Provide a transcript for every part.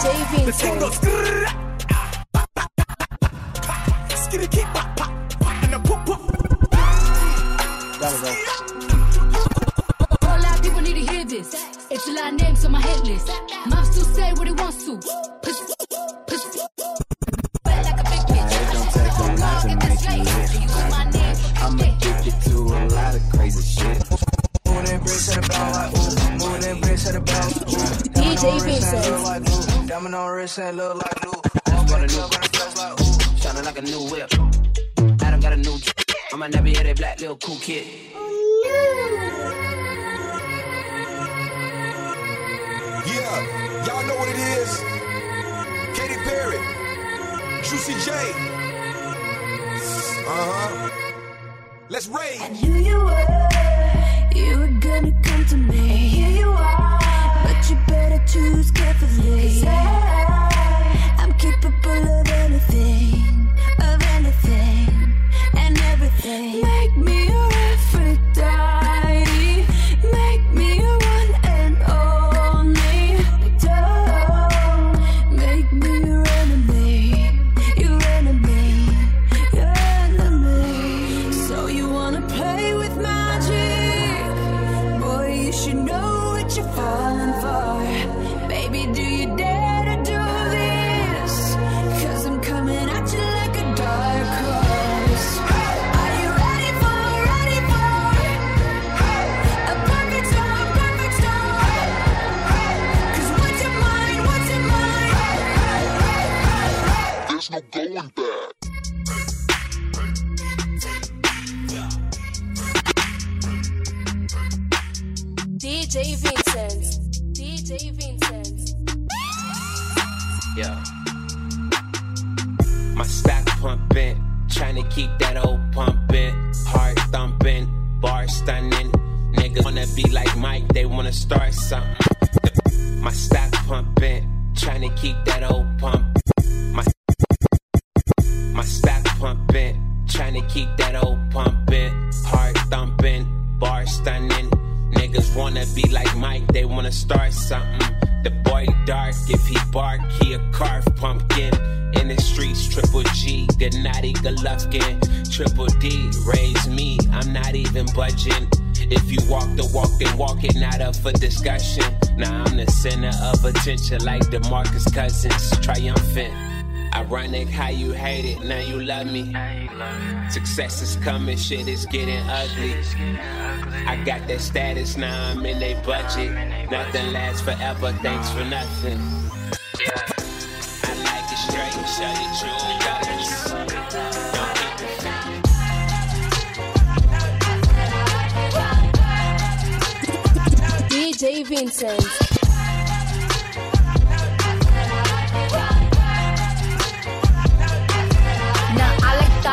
DJ The. It's a lot of names on my hit list. Still say what he wants to. Pussy. Wet like a big bitch. It don't take to make you. I'm addicted to a lot of crazy shit. To the ball. Ooh. DJ Vincenz. Look like glue. Diamond on wrist and look like glue. Just got a new gun like ooh. Shining like a new whip. Adam got a new. j- I'ma never hear that black little cool kid. Yeah, y'all know what it is. Katy Perry, Juicy J. Uh huh. Let's rage. knew you were, you were gonna come to me. And here you are, but you better choose carefully. There's no going back. DJ Vincenz. DJ Vincenz. Yeah. My stock pumping, trying to keep that old pumping. Heart thumping, bar stunning. Niggas wanna be like Mike, they wanna start something. My stock pumping, trying to keep that old pump. Wanna be like Mike, they wanna start something. The boy dark, if he bark, he a carve pumpkin. In the streets, triple G, the naughty Golovkin. Triple D, raise me, I'm not even budging. If you walk the walk, then walk it, not up for discussion. Now I'm the center of attention, like DeMarcus Cousins, triumphant. Ironic how you hate it, now you love me. Success is coming, shit is getting ugly. I got that status, now I'm in they budget. Nothing lasts forever, thanks for nothing. I like it straight, shut it, fake. DJ Vincenz.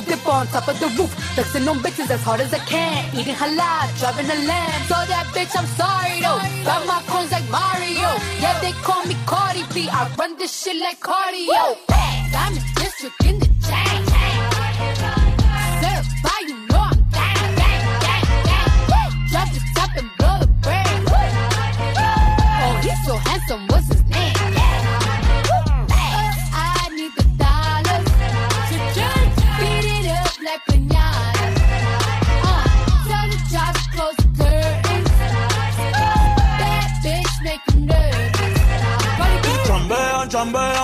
Big dip on top of the roof, flexing on bitches as hard as I can. Eating halal, driving a lamb. So that bitch, I'm sorry though. Got my coins like Mario. Yeah, they call me Cardi B. I run this shit like cardio. I'm in district in the chain. Certified,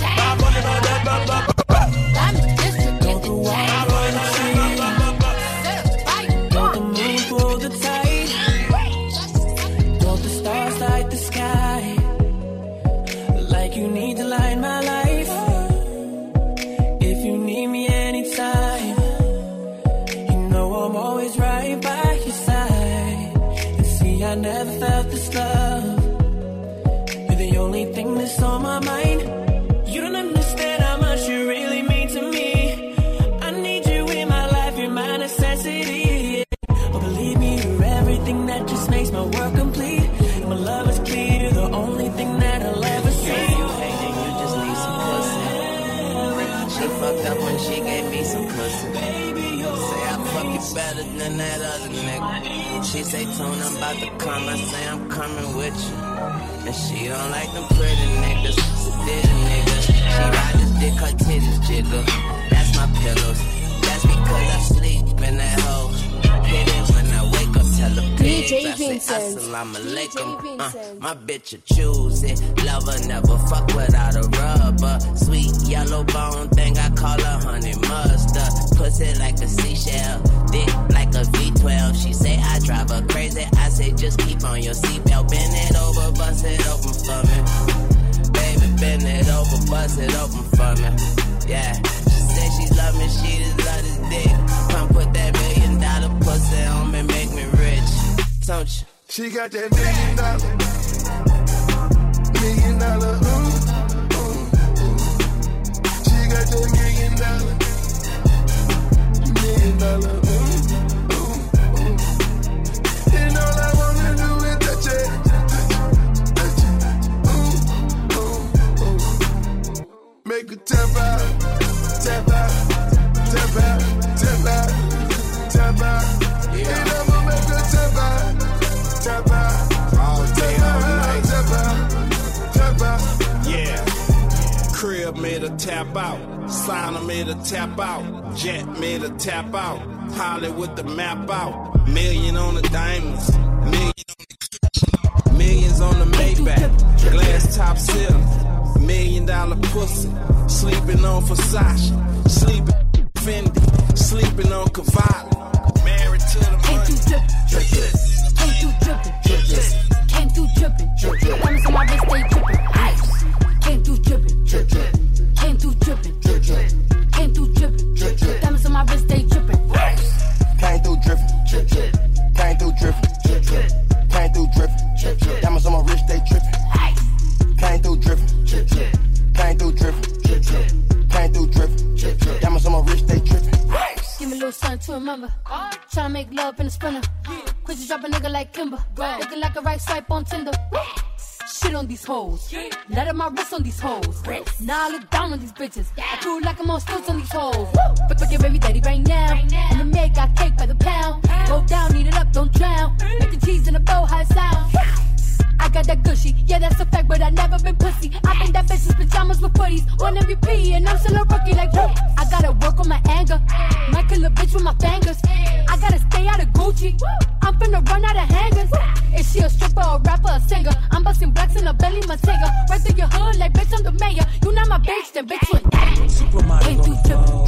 District when she gave me some pussy. Say I fuck you better than that other nigga. She say, Tune, I'm about to come. I say, I'm coming with you. And she don't like them pretty niggas. Did a nigga. She ride this dick, her titties jiggle. That's my pillows. That's because I sleep in that hole. Hit it tell the pigs. I say, Assalamu alaikum. Uh, my bitch will choose it. Lover never fuck without a rubber. Sweet yellow bone thing, I call her honey mustard. Pussy like a seashell, dick like a V12. She say I drive her crazy. I say just keep on your seatbelt. Bend it over, bust it open for me. Baby, bend it over, bust it open for me. Yeah, she say she love me, she just love this dick. Come put that million Don't you? She got that million dollar, million dollar, ooh, ooh, ooh. She got that million dollar, million dollar, ooh, ooh, ooh. And all I wanna do is touch it, touch it, ooh, ooh, ooh. Make her tap out, Made a tap out. Signer made a tap out. Jet made a tap out. Hollywood the map out. Million on the diamonds. Million on the Millions on the Maybach. Glass top ceiling. Million dollar pussy. Sleeping on Versace. Sleeping Fendi. Sleeping on Cavalli. Married to the Came money. through drippin', came through drippin', came through drippin', diamonds on my wrist they drippin', ice. Came through drippin', came through drippin', came through drippin', diamonds on my wrist they drippin'. Came through drippin', came through drippin', came through drippin'. Diamonds on my wrist, they trippin'. Came through drippin', came through drippin', came through drippin'. Diamonds on my wrist, they trippin'. Give me a little something to remember. Tryna make love in the sprinter. Quit you drop a nigga like Kimber. Looking like a right swipe on Tinder. Shit on these hoes. Let up my wrist on these hoes. Now I look down on these bitches. I do like I'm on stilts on these hoes. But your baby daddy right now. And the maid got cake by the pound. Go down, eat it up, don't drown. Make the cheese in a bow, how. I got that gushy, yeah that's a fact, but I never been pussy. I been that bitch's pajamas with putties, one MVP, and I'm still a rookie like whoop. I gotta work on my anger, might kill a bitch with my fingers. I gotta stay out of Gucci, I'm finna run out of hangers. She a stripper, a rapper, a singer? I'm busting blacks in a belly, my tiger. Right through your hood, like bitch I'm the mayor. You not my bitch, then bitch you a Came through drippin', She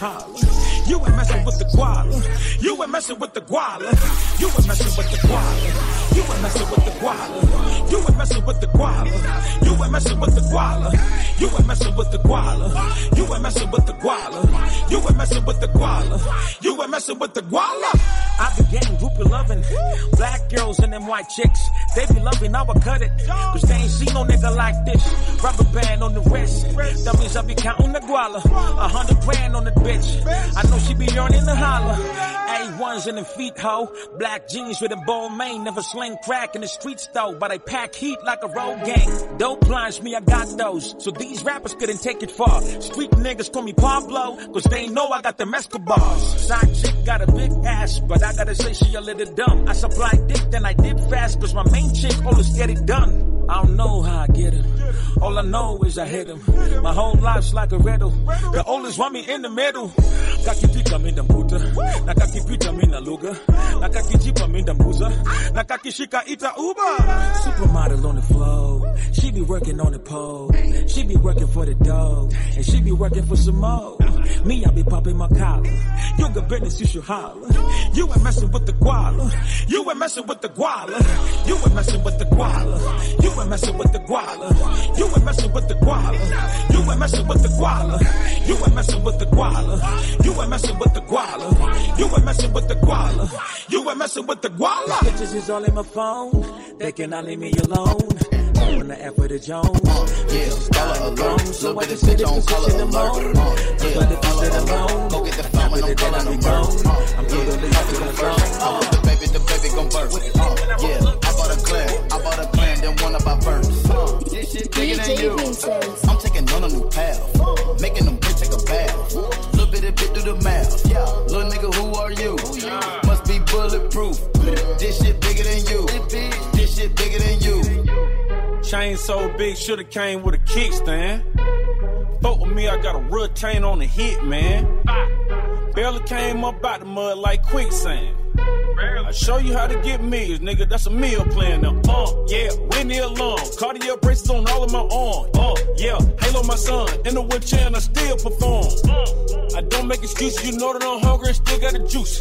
business, you ain't messing with the guala. You ain't messing with the guala. You ain't messing with the guala. You ain't messing with the guala. You ain't messing with the guala. You ain't messing with the guala. You ain't messing with the guala. You ain't messing with the guala. You ain't messing with the guala. You ain't messing with the guala. I be getting groupie loving. Black girls and them white chicks. They be loving, I would cut it. Cause they ain't seen no nigga like this. Rubber band on the wrist. That means I be counting the guala. A hundred grand on the bitch. I know she be yearning to holler. A1s in the feet, ho. Black jeans with a bow mane. Never sling crack in the streets though. But I pack heat like a road gang. Dope blinds me, I got those. So these rappers couldn't take it far. Street niggas call me Pablo. Cause they know I got the Escobars. Side chick got a big ass. But I gotta say she a little dumb. I supply dick, then I dip fast. Cause my main chick always get it done. I don't know how I get him. All I know is I hit him. My whole life's like a riddle. The oldest want me in the middle. Kakipika minda mbuta. Nakakipita mina lugha. Nakakijipa minda mbuza. Nakakishika ita uba. Supermodel on the floor. She be working on the pole. She be working for the dough. And she be working for some more. Me, I be popping my collar. You got business, you should holler. You ain't messing with the guala. You ain't messing with the guala. You ain't messing with the guala. You ain't messing with the guala. You ain't messing with the guala. You ain't messing with the guala. You ain't messing with the guala. You ain't messing with the guala. You ain't messing with the guala. You ain't messing with the guala. Bitches is all in my phone. They cannot leave me alone. When the F with the Jones. Yeah, color alert. Little bit of bitch on color alert. Uh, yeah, color alert. Go get the phone when I'm calling them bird. Uh, I'm totally up to the first. I want the baby, the baby gon' birth. Uh, yeah, I bought a clan. I bought a clan, then one of my birds. Uh, this shit bigger than you. I'm taking on a new path. Making them bitch take a bath. Little bit of bit do the math. Little nigga, who are you? Must be bulletproof. This shit Chain so big, shoulda came with a kickstand. Fuck with me, I got a real chain on the hit, man. Barely came up out the mud like quicksand. I show you how to get meals, nigga. That's a meal plan now. Uh, yeah, Winnie alarm. Cartier braces on all of my arm. Uh, yeah, Halo my son. In the wheelchair and I still perform. Uh, I don't make excuses. You know that I'm hungry and still got the juice.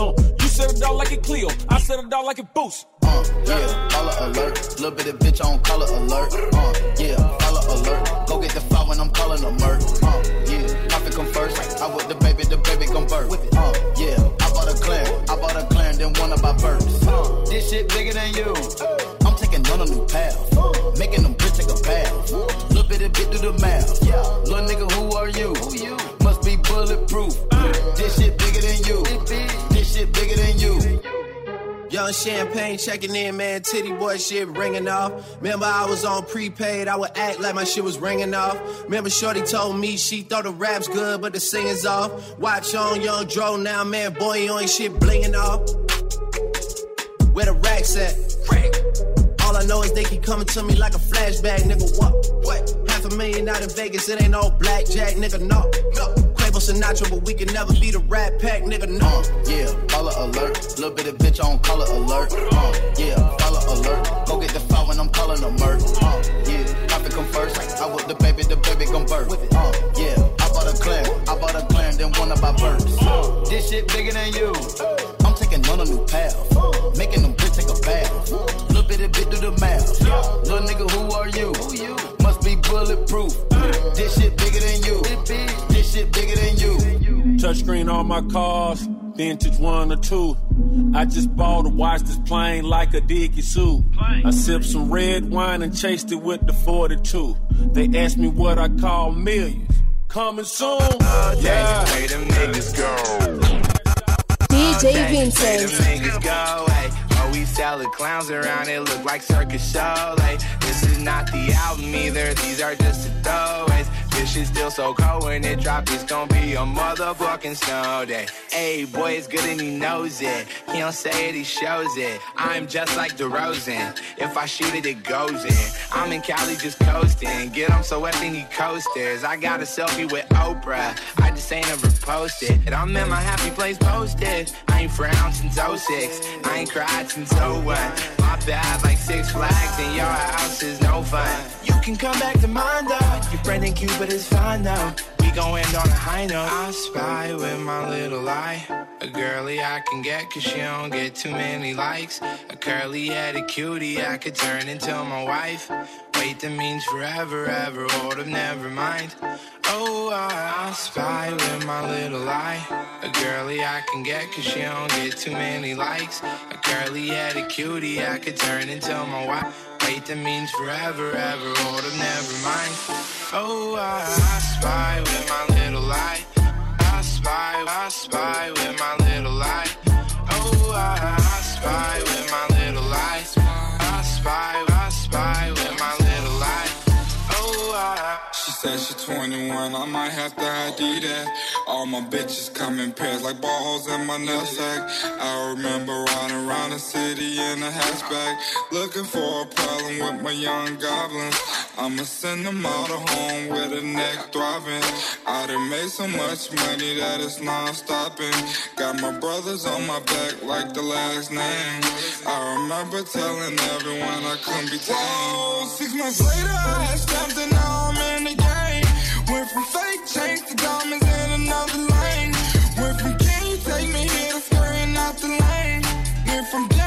Uh, set it out like a Clio. I set it out like a boost. Uh, yeah, color alert. Little bit of bitch on color alert. Uh, yeah, color alert. Go get the file when I'm calling a murk. Uh, yeah, profit come first. I with the baby, the baby gon' birth. Uh, yeah, I bought a clan. I bought a clan, then one of my birds. Uh, this shit bigger than you. I'm taking on a new path. Making them bitch take a bath. Little bit of bitch do the math. Little nigga, who are you? Who you? Must be bulletproof. Champagne checking in, man. Titty boy shit ringing off. Remember, I was on prepaid. I would act like my shit was ringing off. Remember, Shorty told me she thought the rap's good, but the singing's off. Watch on Young Dro now, man. Boy, you ain't shit blinging off. Where the racks at? Crack. All I know is they keep coming to me like a flashback, nigga. What? What? Half a million out in Vegas, it ain't no blackjack, nigga. No, no. Sinatra, but we can never be the Rat Pack, nigga. No. Yeah, color alert. Little bit of bitch on color alert. Uh, yeah, follow alert. Go get the file when I'm calling a murk. Uh, yeah, profit come first. I with the baby, the baby gon' birth. Uh, yeah, I bought a clan. I bought a clan, then one of my birds. Uh, this shit bigger than you. I'm taking on a new path. Making them bitch take a bath. Little bit of bit do the math. Little nigga, who are you? Must be bulletproof. Touchscreen on my cars, vintage one or two. I just bought a watch this plane like a dicky suit. I sipped some red wine and chased it with the 42. They asked me what I call millions. Coming soon. Yeah. Made them niggas go. DJ Vincenz. niggas go, hey. Oh, we salad clowns around it, look like circus show. Like, this is not the album either, these are just the throwaways. This shit still so cold when it drop, it's gonna be a motherfucking snow day. Hey, boy, it's good and he knows it. He don't say it, he shows it. I'm just like DeRozan. If I shoot it, it goes in. I'm in Cali just coasting. Get him so wet, then he coasters. I got a selfie with Oprah. I just ain't ever posted. And I'm in my happy place posted. I ain't frowned since 06. I ain't cried since 01. My bad, like six flags, and your house is no fun. Can come back to mind though. Your friend ain't cute, but it's fine though. We gon' end on a high note. I spy with my little eye. A girly I can get cause she don't get too many likes. A curly headed cutie I could turn into my wife. Wait, that means forever, ever, hold up, never mind. Oh, I, I spy with my little eye. A girly I can get cause she don't get too many likes. A curly headed cutie I could turn into my wife. Wait, that means forever, ever, oh, hold up, never mind. Oh, I, I spy with my little eye. I spy, I spy with my little eye. Oh, I, I spy with my said she 21, I might have to ID that. All my bitches come in pairs like balls in my nutsack. I remember riding around the city in a hatchback, looking for a problem with my young goblins. I'ma send them all to home with a neck throbbing. I done made so much money that it's non-stopping. Got my brothers on my back like the last name. I remember telling everyone I couldn't be tamed. Six months later I had stamped from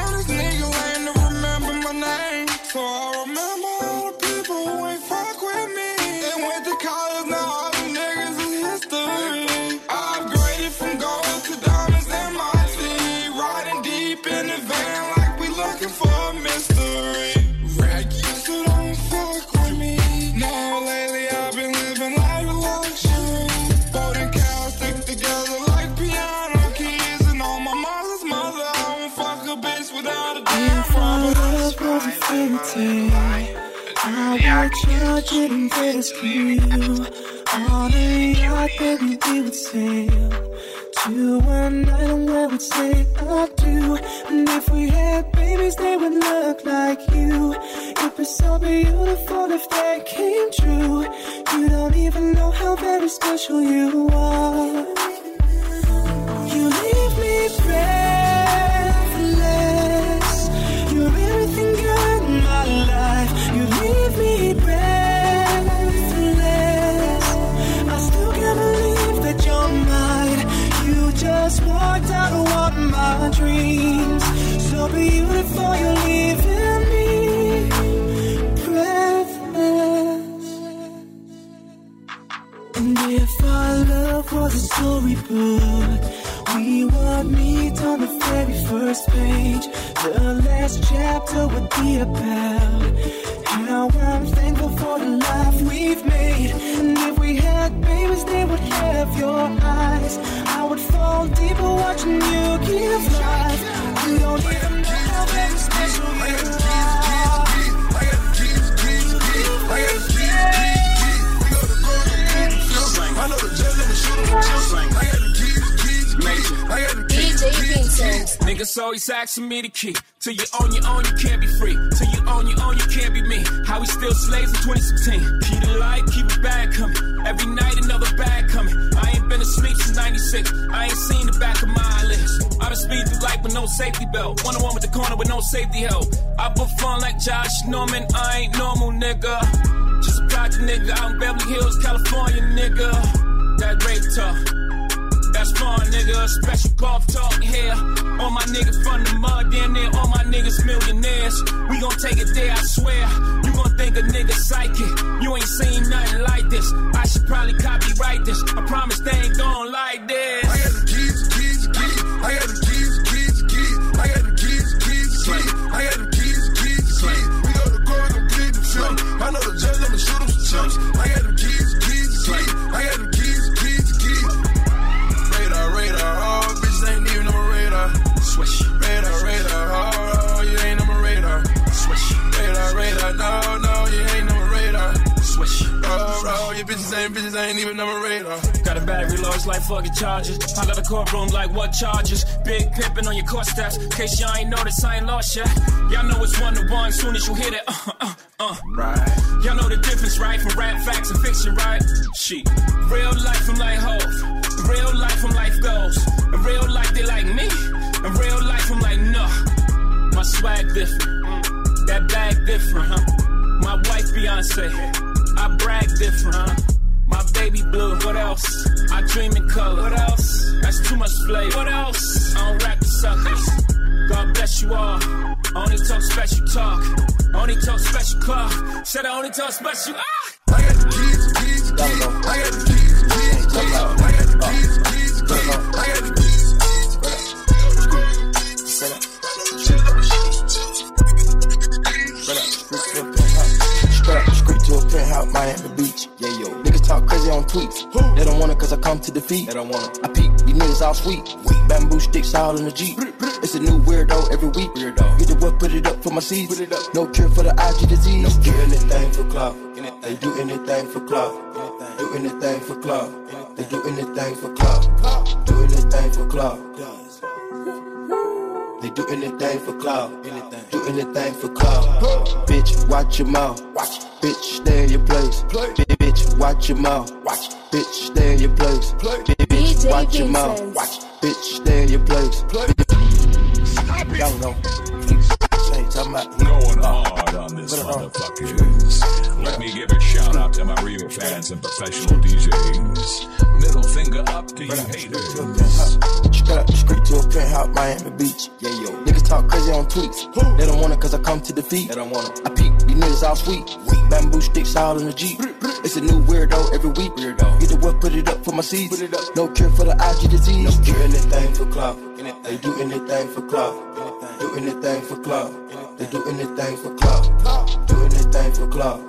Would charge it and rescue you. On a yacht, baby, we would sail to an island where we'd say I do. And if we had babies, they would look like you. It'd be so beautiful if that came true. You don't even know how very special you are. I got the keys, DJ Vincenz. Niggas always asking me the key. Till you own your own, you can't be free. Till you own your own, you can't be me. How we still slaves in 2016. Keep the light, keep the bag coming. Every night another bag coming. I ain't been asleep since 96. I ain't seen the back of my eyelids. I been speed through life with no safety belt. One on one with the corner with no safety help. I perform like Josh Norman. I ain't normal, nigga. Just a project nigga out in Beverly Hills, California, nigga. That rape talk. Fun, nigga. Special golf talk here. All my niggas from the mud, damn near all my niggas millionaires. We gon' take it there, I swear. You gon' think a nigga psychic. You ain't seen nothing like this. I should probably copyright this. I promise they ain't gon' like this. I got the keys, keys, keys. I got the keys, keys, keys. I got the keys, keys, keys. I got the keys, keys, keys. We go to court, gon' plead the fifth. I know the judge, I'ma shoot him some chips. Bitches ain't, even on my radar. Got a battery low, it's like fucking charges. I got a courtroom like what charges? Big pimpin' on your court steps. In case y'all ain't noticed, I ain't lost yet. Y'all know it's one to one. Soon as you hit it, uh, uh, uh. Right. Y'all know the difference, right? From rap facts and fiction, right? Shit. Real life, I'm like. In real life, I'm life goes. In real life, they like me. In real life, I'm like, no. My swag different. That bag different, huh? My wife, Beyonce. I brag different, huh? My baby blue. What else? I dream in color. What else? That's too much flavor. What else? I don't rap the suckers. God bless you all. Only talk special talk. Only talk special cloth. Said I only talk special. Ah! I got the keys, keys, keys. I got the keys, keys, keys. I got the keys, keys, keys. I got the keys, keys, keys. Straight up, straight to a penthouse, Miami Beach. Yeah, yo. Crazy on tweets. They don't want it cause I come to defeat. They don't want it. I peek, these niggas all sweet. Bamboo sticks all in the Jeep. It's a new weirdo every week. Weirdo. Get the what, put it up for my seeds. Put it up. No cure for the IG disease. Do anything for clout. They do anything for clout. Do anything for clout. They do anything for clout. Do anything for clout. They do anything for clout. Do anything for clout. Bitch, watch your mouth. Watch. Bitch, stay in your place. Bitch, watch your mouth. Watch. Bitch, stay in your place. Bitch, DJ watch your mouth. Watch. Bitch, stay in your place. Y'all know. Ain't talking about Going hard on this motherfuckers. Let me give a shout out to my real fans and professional DJs. Middle finger up to you haters. Straight straight to a penthouse, Miami Beach. On tweets. They don't want it cause I come to defeat. They don't want it. I peek, these niggas all sweet. Bamboo sticks all in the Jeep. It's a new weirdo every week. Weirdo. Get the what, put it up for my seeds. Put it up. No cure for the IG disease. No do anything for club. They do anything for club. Do anything for club. They do anything for club. Do anything for clout.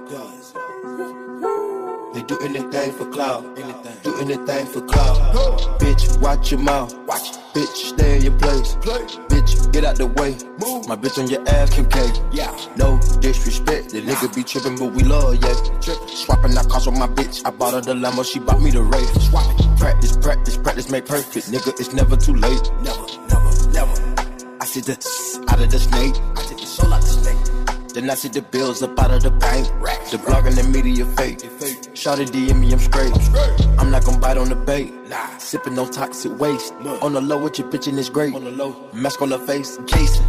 They do anything for clout. Do anything for clout. Bitch, watch your mouth. Watch. Bitch, stay in your place. Play. Bitch, get out the way. Move. My bitch on your ass, Kim K. Yeah. No disrespect. The nigga be tripping, but we love, yeah. Swapping out cars with my bitch. I bought her the Lambo, she bought me the race. Swap. Practice, practice, practice, make perfect. Nigga, it's never too late. Never, never, never. I see the out of the snake. I take the soul out the snake. Then I see the bills up out of the bank. The blog and the media fake. Shawty DM me, I'm straight. I'm not gonna bite on the bait. Sipping no toxic waste. On the low with your bitch and it's great. On the low. Mask on the face, Jason.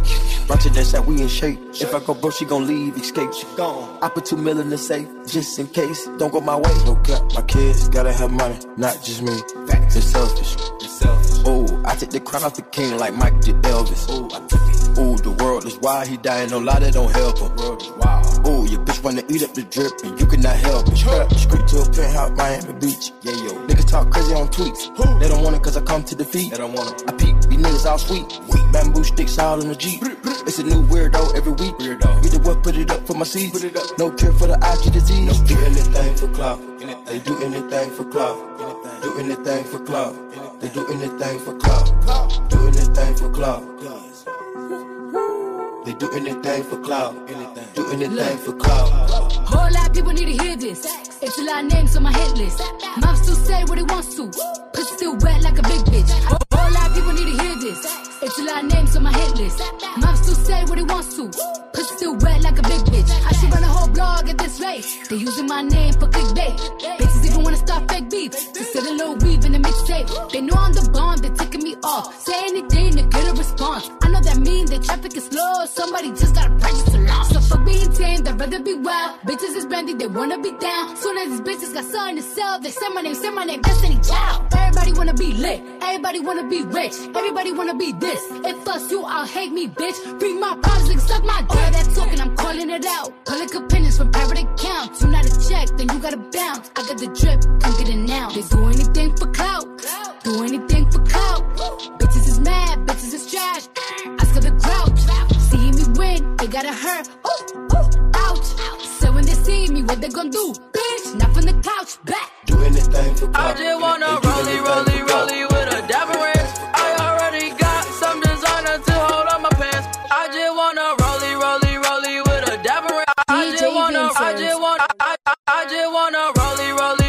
Of that said we in shape. If I go broke, she gon' leave, escape. She gone. I put two mil in the safe, just in case. Don't go my way. No cap, my kids gotta have money, not just me. It's selfish. It's selfish. Oh, I take the crown off the king like Mike did Elvis. Oh, I took it. Ooh, the world is wild, he dying, no lie, that don't help him. World is wild. Ooh, your bitch wanna eat up the drip, and you cannot help it. Straight straight to a penthouse, Miami Beach. Yeah, yo. Niggas talk crazy on tweets. They don't want it cause I come to defeat. They don't want it. I peek, these niggas all sweet. Bamboo sticks all in the Jeep. It's a new weirdo every week. Weirdo. Get the what, put it up for my seeds. Put it up. No cure for the IG disease. No do anything for clout. They do anything for clout. Do anything for clout. They do anything for clout. Do anything for clout. They do anything for clout. Do anything for clout. Whole lot of people need to hear this. It's a lot of names on my hit list. Mouth still say what he wants to. Pussy still wet like a big bitch. Whole whole lot of people need to hear this. It's a lot of names on my hit list. Mouth still say what he wants to. Pussy still wet like a big bitch. I should run a whole blog at this rate. They using my name for clickbait. Bitches even wanna start fake beef. Just set a little weave in the mixtape. They know I'm the bomb, they're ticking me off. Say anything to get a response. I know that mean the traffic is slow. Somebody just gotta practice to launch. So fuck being tame, they'd rather be wild. Bitches is brandy, they wanna be down. Soon as these bitches got something to sell, they say my name, say my name, Destiny Child. Everybody wanna be lit, everybody wanna be rich, everybody wanna be this. If us you, I'll hate me, bitch. Bring my problems, like suck my dick. All that talking, I'm calling it out. Public opinions from private accounts. You not a check, then you gotta bounce. I got the drip, come get it now. They do anything for clout, do anything for clout. Bitches is mad, bitches is trash. Ask her the grouch. See they gotta hurt. Ooh, ooh, ouch. So when they see me, what they gon' do? Bitch, not from the couch, back. Do anything for I just wanna They rollie, rollie, rollie with a dapper ranch. I already got some designer to hold on my pants. I just wanna rollie, rollie, rollie with a dapper ranch. I just wanna, I just wanna, I, I, I just wanna rollie, rollie, rollie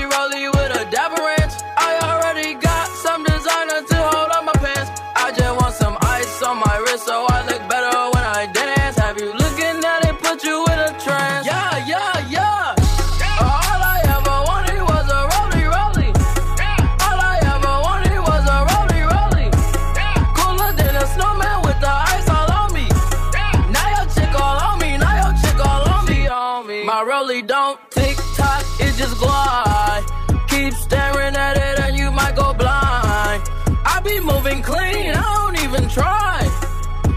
try.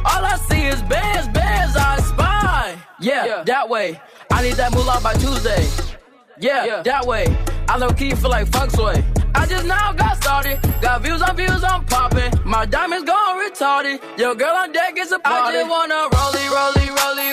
All I see is bands, bands I spy. Yeah, that way. I need that moolah by Tuesday. Yeah, that way. I low key feel like fuck sway. I just now got started. Got views on views, I'm popping. My diamonds gone retarded. Your girl on deck is a party. I just wanna rollie, rollie, rollie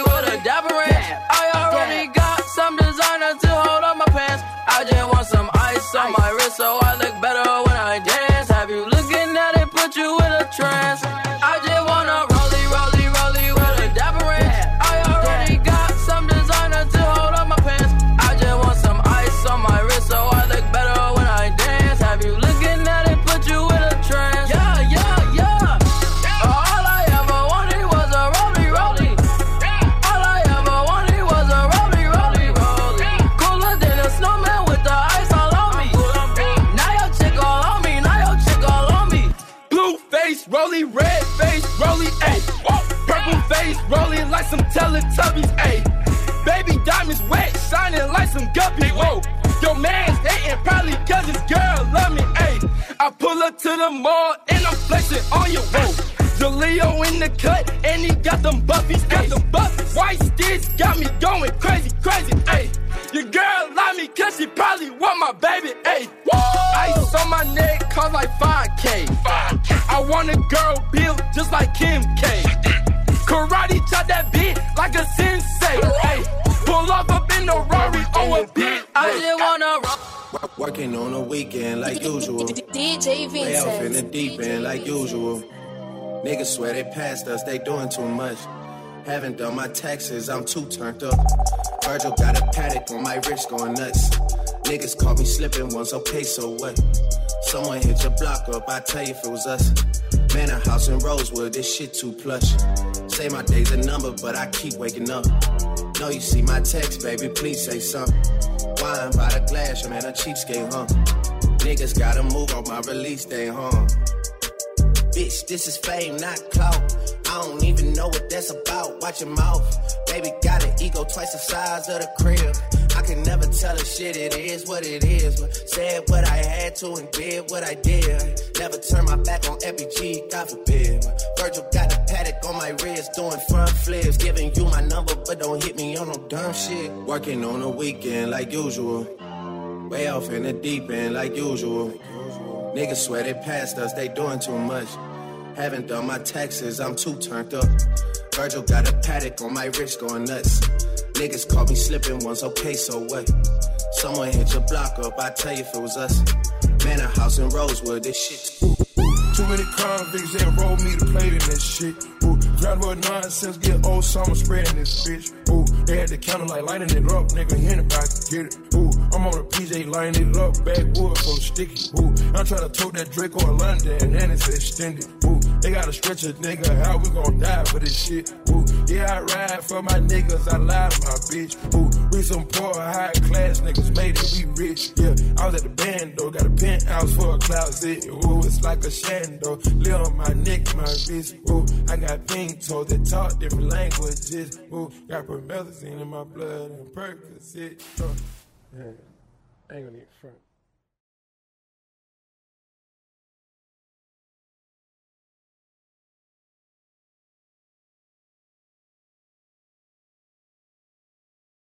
I pull up to the mall and I'm flexing on you, whoa. Jaleo in the cut and he got them buffies, got them buffies. White sticks got me going crazy, crazy, ayy. Your girl love me cause she probably want my baby, ayy. Ice on my neck cost like 5K. I want a girl built just like Kim K. Karate chop that beat like a sensei, ayy. Pull off up in the Rari on a bit. I just wanna roll. Working on the weekend like usual. DJ Way off in the deep end like usual. Niggas swear they passed us, they doing too much. Haven't done my taxes, I'm too turned up. Virgil got a Patek on my wrist going nuts. Niggas caught me slipping once, okay, so what? Someone hit your block up, I tell you if it was us. Man, a house in Rosewood, this shit too plush. Say my day's a number, but I keep waking up. Know you see my text, baby, please say something. Wine by the glass, man, a cheapskate, huh? Niggas gotta move on my release day, huh? Bitch, this is fame, not clout. I don't even know what that's about. Watch your mouth. Baby got an ego twice the size of the crib. I can never tell a shit, it is what it is. But said what I had to and did what I did. Never turn my back on FBG, God forbid. Virgil got a Patek on my wrist, doing front flips. Giving you my number, but don't hit me on no dumb shit. Working on the weekend like usual. Way off in the deep end like usual. Niggas swear they passed us, they doing too much. Haven't done my taxes, I'm too turned up. Virgil got a Patek on my wrist going nuts. Niggas caught me slipping once, okay, so what? Someone hit your block up, I tell you if it was us. Man, a house in Rosewood, this shit. Too many convicts that roll me to play in this shit. Ooh, with nonsense, get old summer spreading this bitch. Ooh, they had the counter like lighting it up, nigga. Anybody can get it. Ooh, I'm on a PJ lighting it up, backwood the sticky. Ooh, I'm trying to tote that Drake or London, and it's extended. They gotta stretch a nigga, how we gon' die for this shit? Ooh, yeah, I ride for my niggas, I lie to my bitch. Ooh, we some poor, high class niggas, made it, we rich. Yeah, I was at the band though, got a penthouse for a closet. Ooh, it's like a shando, live on my neck, my wrist. Ooh, I got pink toes that talk different languages. Ooh, got promethazine in my blood and Percocet. Uh, yeah, ain't gonna get front.